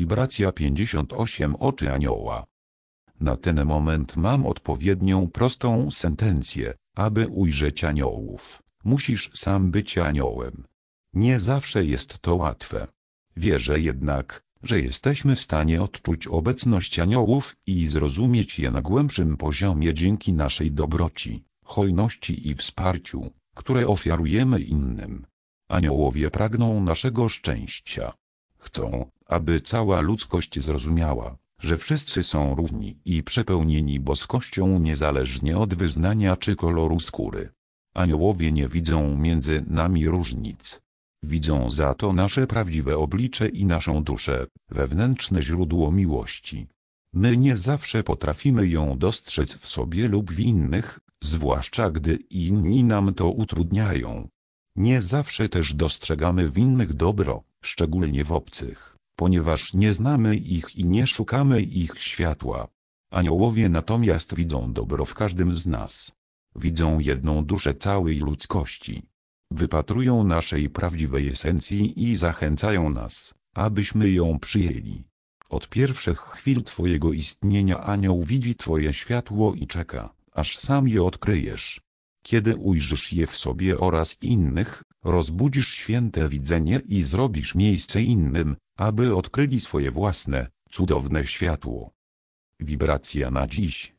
Wibracja 58 Oczy anioła. Na ten moment mam odpowiednią prostą sentencję, aby ujrzeć aniołów. Musisz sam być aniołem. Nie zawsze jest to łatwe. Wierzę jednak, że jesteśmy w stanie odczuć obecność aniołów i zrozumieć je na głębszym poziomie dzięki naszej dobroci, hojności i wsparciu, które ofiarujemy innym. Aniołowie pragną naszego szczęścia. Chcą, aby cała ludzkość zrozumiała, że wszyscy są równi i przepełnieni boskością niezależnie od wyznania czy koloru skóry. Aniołowie nie widzą między nami różnic. Widzą za to nasze prawdziwe oblicze i naszą duszę, wewnętrzne źródło miłości. My nie zawsze potrafimy ją dostrzec w sobie lub w innych, zwłaszcza gdy inni nam to utrudniają. Nie zawsze też dostrzegamy w innych dobro, szczególnie w obcych, ponieważ nie znamy ich i nie szukamy ich światła. Aniołowie natomiast widzą dobro w każdym z nas. Widzą jedną duszę całej ludzkości. Wypatrują naszej prawdziwej esencji i zachęcają nas, abyśmy ją przyjęli. Od pierwszych chwil Twojego istnienia anioł widzi Twoje światło i czeka, aż sam je odkryjesz. Kiedy ujrzysz je w sobie oraz innych, rozbudzisz święte widzenie i zrobisz miejsce innym, aby odkryli swoje własne, cudowne światło. Wibracja na dziś.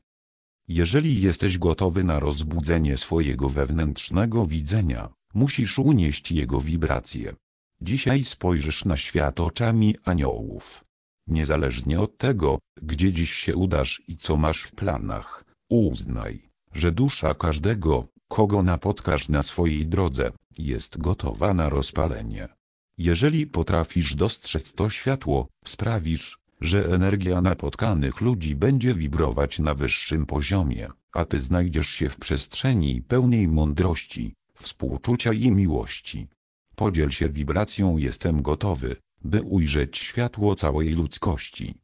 Jeżeli jesteś gotowy na rozbudzenie swojego wewnętrznego widzenia, musisz unieść jego wibracje. Dzisiaj spojrzysz na świat oczami aniołów. Niezależnie od tego, gdzie dziś się udasz i co masz w planach, uznaj, że dusza każdego, kogo napotkasz na swojej drodze, jest gotowa na rozpalenie. Jeżeli potrafisz dostrzec to światło, sprawisz, że energia napotkanych ludzi będzie wibrować na wyższym poziomie, a ty znajdziesz się w przestrzeni pełnej mądrości, współczucia i miłości. Podziel się wibracją jestem gotowy, by ujrzeć światło całej ludzkości.